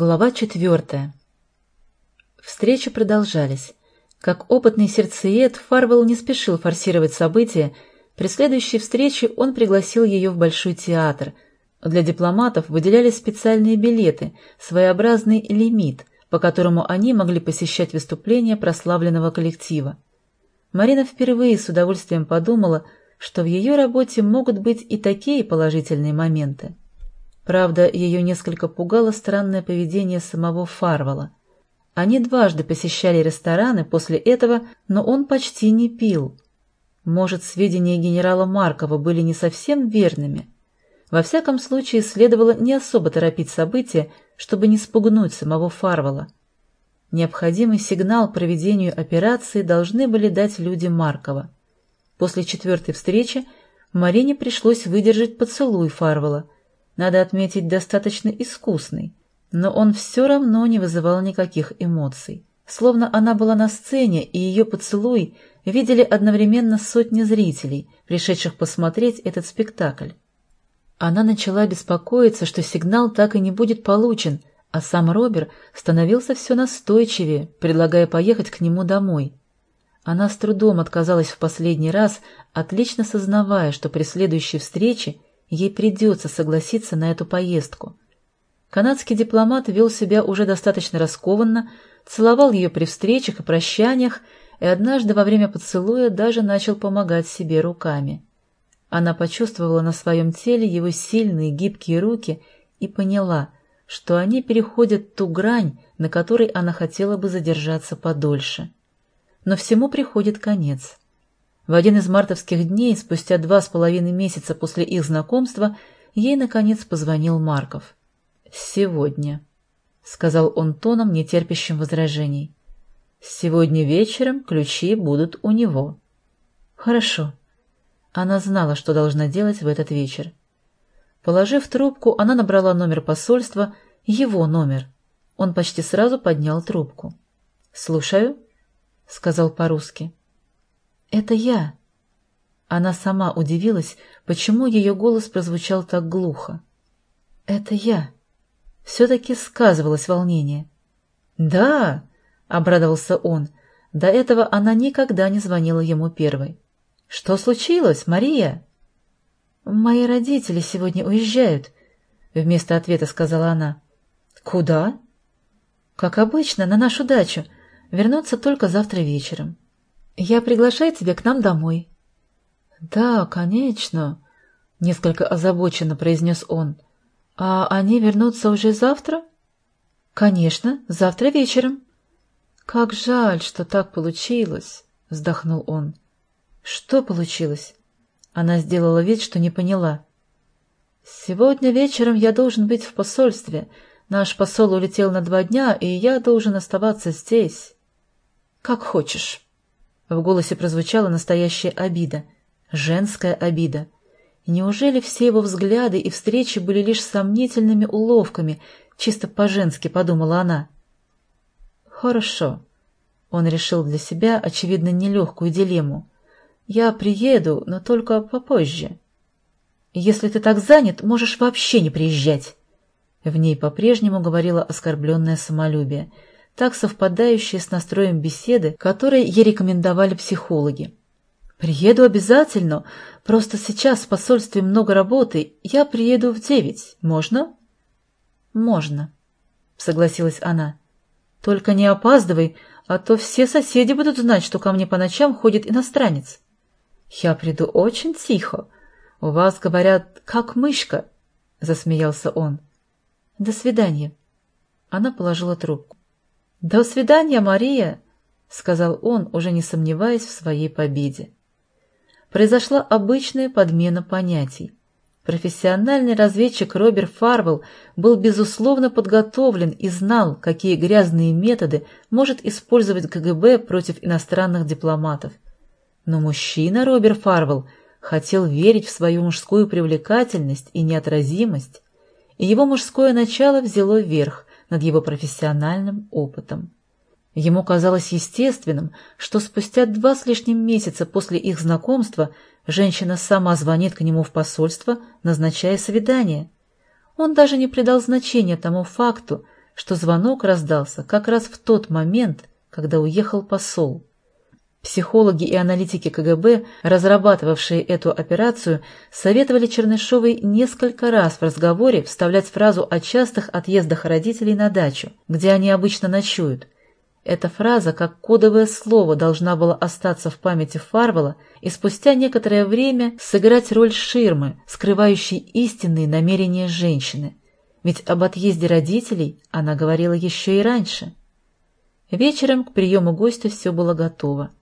Глава четвертая. Встречи продолжались. Как опытный сердцеед, Фарвелл не спешил форсировать события. При следующей встрече он пригласил ее в Большой театр. Для дипломатов выделялись специальные билеты, своеобразный лимит, по которому они могли посещать выступления прославленного коллектива. Марина впервые с удовольствием подумала, что в ее работе могут быть и такие положительные моменты. Правда, ее несколько пугало странное поведение самого Фарвала. Они дважды посещали рестораны после этого, но он почти не пил. Может, сведения генерала Маркова были не совсем верными? Во всяком случае, следовало не особо торопить события, чтобы не спугнуть самого Фарвала. Необходимый сигнал проведению операции должны были дать люди Маркова. После четвертой встречи Марине пришлось выдержать поцелуй Фарвала – надо отметить, достаточно искусный, но он все равно не вызывал никаких эмоций. Словно она была на сцене, и ее поцелуй видели одновременно сотни зрителей, пришедших посмотреть этот спектакль. Она начала беспокоиться, что сигнал так и не будет получен, а сам Робер становился все настойчивее, предлагая поехать к нему домой. Она с трудом отказалась в последний раз, отлично сознавая, что при следующей встрече Ей придется согласиться на эту поездку. Канадский дипломат вел себя уже достаточно раскованно, целовал ее при встречах и прощаниях, и однажды во время поцелуя даже начал помогать себе руками. Она почувствовала на своем теле его сильные гибкие руки и поняла, что они переходят ту грань, на которой она хотела бы задержаться подольше. Но всему приходит конец. В один из мартовских дней, спустя два с половиной месяца после их знакомства, ей, наконец, позвонил Марков. «Сегодня», — сказал он тоном, нетерпящим возражений. «Сегодня вечером ключи будут у него». «Хорошо». Она знала, что должна делать в этот вечер. Положив трубку, она набрала номер посольства, его номер. Он почти сразу поднял трубку. «Слушаю», — сказал по-русски. «Это я!» Она сама удивилась, почему ее голос прозвучал так глухо. «Это я!» Все-таки сказывалось волнение. «Да!» — обрадовался он. До этого она никогда не звонила ему первой. «Что случилось, Мария?» «Мои родители сегодня уезжают», — вместо ответа сказала она. «Куда?» «Как обычно, на нашу дачу. Вернутся только завтра вечером». «Я приглашаю тебя к нам домой». «Да, конечно», — несколько озабоченно произнес он. «А они вернутся уже завтра?» «Конечно, завтра вечером». «Как жаль, что так получилось», — вздохнул он. «Что получилось?» Она сделала вид, что не поняла. «Сегодня вечером я должен быть в посольстве. Наш посол улетел на два дня, и я должен оставаться здесь». «Как хочешь». В голосе прозвучала настоящая обида, женская обида. неужели все его взгляды и встречи были лишь сомнительными уловками, чисто по-женски, подумала она. «Хорошо». Он решил для себя, очевидно, нелегкую дилемму. «Я приеду, но только попозже». «Если ты так занят, можешь вообще не приезжать». В ней по-прежнему говорило оскорбленное самолюбие — так совпадающие с настроем беседы, которые ей рекомендовали психологи. «Приеду обязательно, просто сейчас в посольстве много работы, я приеду в девять. Можно?» «Можно», — согласилась она. «Только не опаздывай, а то все соседи будут знать, что ко мне по ночам ходит иностранец». «Я приду очень тихо. У вас, говорят, как мышка», — засмеялся он. «До свидания». Она положила трубку. «До свидания, Мария!» — сказал он, уже не сомневаясь в своей победе. Произошла обычная подмена понятий. Профессиональный разведчик Роберт Фарвелл был безусловно подготовлен и знал, какие грязные методы может использовать КГБ против иностранных дипломатов. Но мужчина Роберт Фарвелл хотел верить в свою мужскую привлекательность и неотразимость, и его мужское начало взяло верх, над его профессиональным опытом. Ему казалось естественным, что спустя два с лишним месяца после их знакомства женщина сама звонит к нему в посольство, назначая свидание. Он даже не придал значения тому факту, что звонок раздался как раз в тот момент, когда уехал посол. Психологи и аналитики КГБ, разрабатывавшие эту операцию, советовали Чернышовой несколько раз в разговоре вставлять фразу о частых отъездах родителей на дачу, где они обычно ночуют. Эта фраза, как кодовое слово, должна была остаться в памяти Фарвела и спустя некоторое время сыграть роль ширмы, скрывающей истинные намерения женщины. Ведь об отъезде родителей она говорила еще и раньше. Вечером к приему гостя все было готово.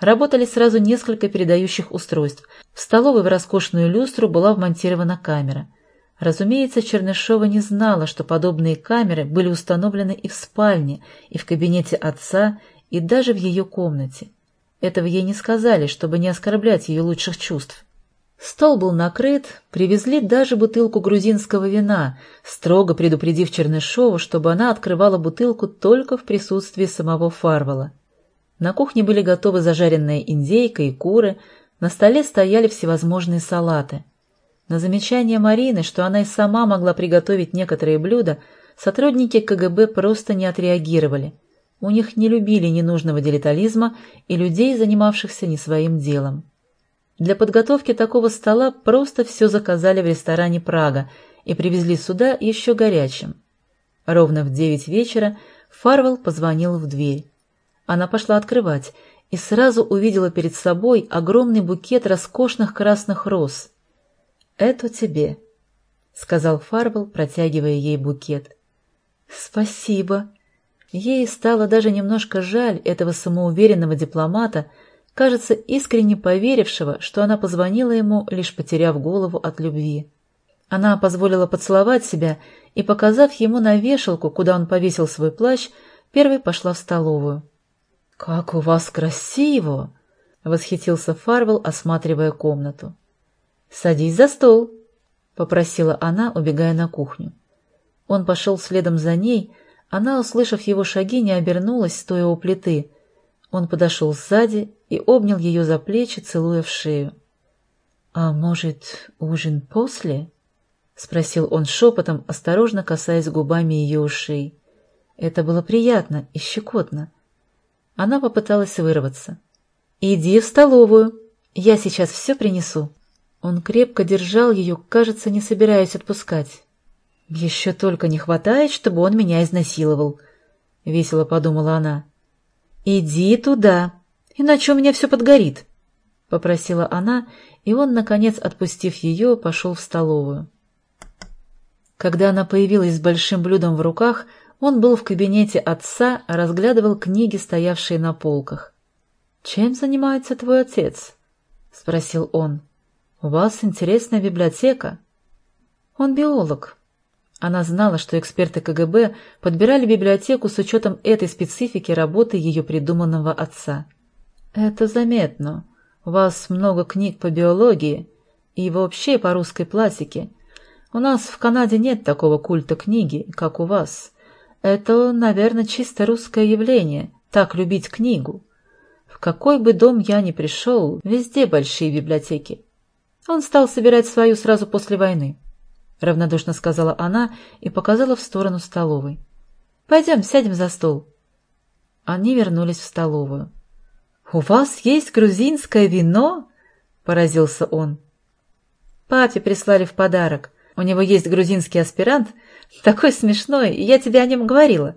Работали сразу несколько передающих устройств. В столовой в роскошную люстру была вмонтирована камера. Разумеется, Чернышова не знала, что подобные камеры были установлены и в спальне, и в кабинете отца, и даже в ее комнате. Этого ей не сказали, чтобы не оскорблять ее лучших чувств. Стол был накрыт, привезли даже бутылку грузинского вина, строго предупредив Чернышову, чтобы она открывала бутылку только в присутствии самого Фарвала. На кухне были готовы зажаренная индейка и куры, на столе стояли всевозможные салаты. На замечание Марины, что она и сама могла приготовить некоторые блюда, сотрудники КГБ просто не отреагировали. У них не любили ненужного делитализма и людей, занимавшихся не своим делом. Для подготовки такого стола просто все заказали в ресторане «Прага» и привезли сюда еще горячим. Ровно в девять вечера Фарвел позвонил в дверь. Она пошла открывать и сразу увидела перед собой огромный букет роскошных красных роз. «Это тебе», — сказал Фарвел, протягивая ей букет. «Спасибо». Ей стало даже немножко жаль этого самоуверенного дипломата, кажется, искренне поверившего, что она позвонила ему, лишь потеряв голову от любви. Она позволила поцеловать себя и, показав ему на вешалку, куда он повесил свой плащ, первой пошла в столовую. «Как у вас красиво!» — восхитился Фарвел, осматривая комнату. «Садись за стол», — попросила она, убегая на кухню. Он пошел следом за ней, она, услышав его шаги, не обернулась, стоя у плиты. Он подошел сзади и обнял ее за плечи, целуя в шею. «А может, ужин после?» — спросил он шепотом, осторожно касаясь губами ее ушей. Это было приятно и щекотно. Она попыталась вырваться. «Иди в столовую. Я сейчас все принесу». Он крепко держал ее, кажется, не собираясь отпускать. «Еще только не хватает, чтобы он меня изнасиловал», — весело подумала она. «Иди туда, иначе у меня все подгорит», — попросила она, и он, наконец, отпустив ее, пошел в столовую. Когда она появилась с большим блюдом в руках, он был в кабинете отца, разглядывал книги, стоявшие на полках. «Чем занимается твой отец?» — спросил он. «У вас интересная библиотека?» «Он биолог». Она знала, что эксперты КГБ подбирали библиотеку с учетом этой специфики работы ее придуманного отца. «Это заметно. У вас много книг по биологии и вообще по русской классике. У нас в Канаде нет такого культа книги, как у вас». Это, наверное, чисто русское явление, так любить книгу. В какой бы дом я ни пришел, везде большие библиотеки. Он стал собирать свою сразу после войны. Равнодушно сказала она и показала в сторону столовой. «Пойдем, сядем за стол». Они вернулись в столовую. «У вас есть грузинское вино?» — поразился он. «Папе прислали в подарок. У него есть грузинский аспирант — такой смешной, я тебе о нем говорила.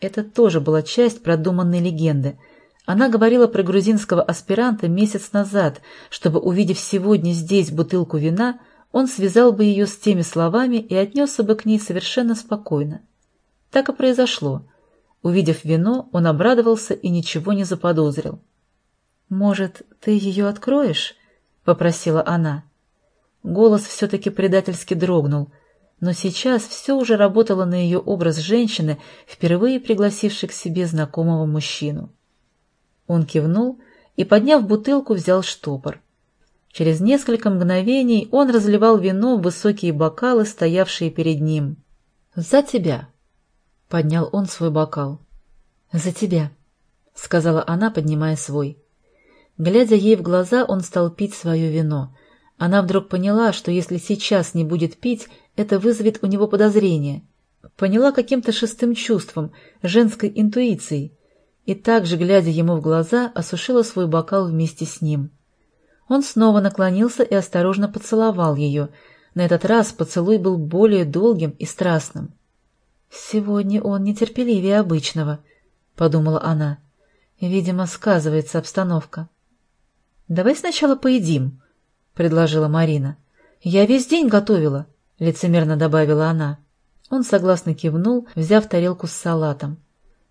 Это тоже была часть продуманной легенды. Она говорила про грузинского аспиранта месяц назад, чтобы, увидев сегодня здесь бутылку вина, он связал бы ее с теми словами и отнесся бы к ней совершенно спокойно. Так и произошло. Увидев вино, он обрадовался и ничего не заподозрил. «Может, ты ее откроешь?» — попросила она. Голос все-таки предательски дрогнул — но сейчас все уже работало на ее образ женщины, впервые пригласившей к себе знакомого мужчину. Он кивнул и, подняв бутылку, взял штопор. Через несколько мгновений он разливал вино в высокие бокалы, стоявшие перед ним. «За тебя!» — поднял он свой бокал. «За тебя!» — сказала она, поднимая свой. Глядя ей в глаза, он стал пить свое вино. Она вдруг поняла, что если сейчас не будет пить, это вызовет у него подозрение. Поняла каким-то шестым чувством, женской интуицией, и также, глядя ему в глаза, осушила свой бокал вместе с ним. Он снова наклонился и осторожно поцеловал ее. На этот раз поцелуй был более долгим и страстным. «Сегодня он нетерпеливее обычного», — подумала она. «Видимо, сказывается обстановка». «Давай сначала поедим», — предложила Марина. «Я весь день готовила», — лицемерно добавила она. Он согласно кивнул, взяв тарелку с салатом.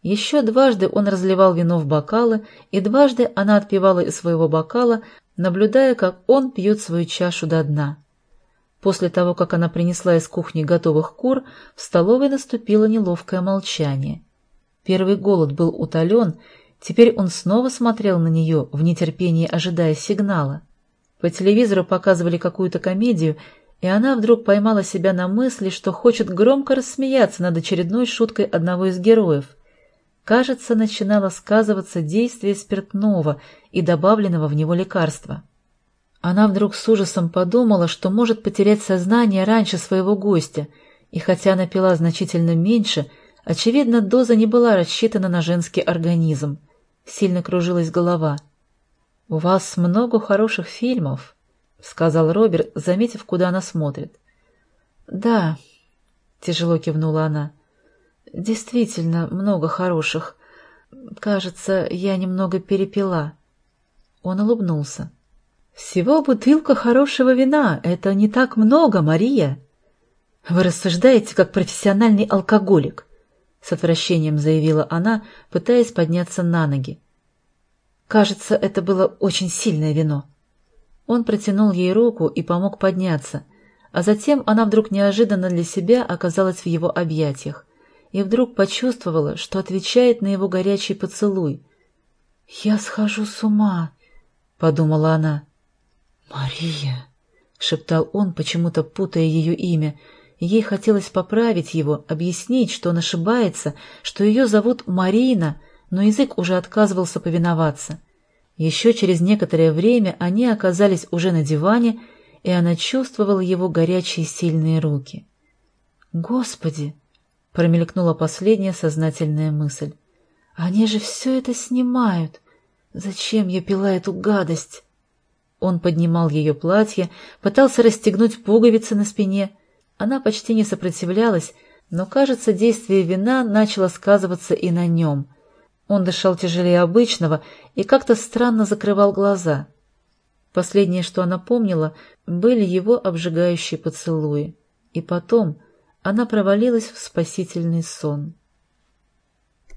Еще дважды он разливал вино в бокалы, и дважды она отпивала из своего бокала, наблюдая, как он пьет свою чашу до дна. После того, как она принесла из кухни готовых кур, в столовой наступило неловкое молчание. Первый голод был утолен, теперь он снова смотрел на нее, в нетерпении ожидая сигнала. По телевизору показывали какую-то комедию, и она вдруг поймала себя на мысли, что хочет громко рассмеяться над очередной шуткой одного из героев. Кажется, начинало сказываться действие спиртного и добавленного в него лекарства. Она вдруг с ужасом подумала, что может потерять сознание раньше своего гостя, и хотя она пила значительно меньше, очевидно, доза не была рассчитана на женский организм. Сильно кружилась голова. «У вас много хороших фильмов», — сказал Роберт, заметив, куда она смотрит. «Да», — тяжело кивнула она, — «действительно много хороших. Кажется, я немного перепила». Он улыбнулся. «Всего бутылка хорошего вина — это не так много, Мария!» «Вы рассуждаете, как профессиональный алкоголик», — с отвращением заявила она, пытаясь подняться на ноги. «Кажется, это было очень сильное вино». Он протянул ей руку и помог подняться, а затем она вдруг неожиданно для себя оказалась в его объятиях и вдруг почувствовала, что отвечает на его горячий поцелуй. «Я схожу с ума», — подумала она. «Мария!» — шептал он, почему-то путая ее имя. Ей хотелось поправить его, объяснить, что он ошибается, что ее зовут Марина, но язык уже отказывался повиноваться. Еще через некоторое время они оказались уже на диване, и она чувствовала его горячие сильные руки. «Господи!» — промелькнула последняя сознательная мысль. «Они же все это снимают! Зачем я пила эту гадость?» Он поднимал ее платье, пытался расстегнуть пуговицы на спине. Она почти не сопротивлялась, но, кажется, действие вина начало сказываться и на нем. Он дышал тяжелее обычного и как-то странно закрывал глаза. Последнее, что она помнила, были его обжигающие поцелуи. И потом она провалилась в спасительный сон.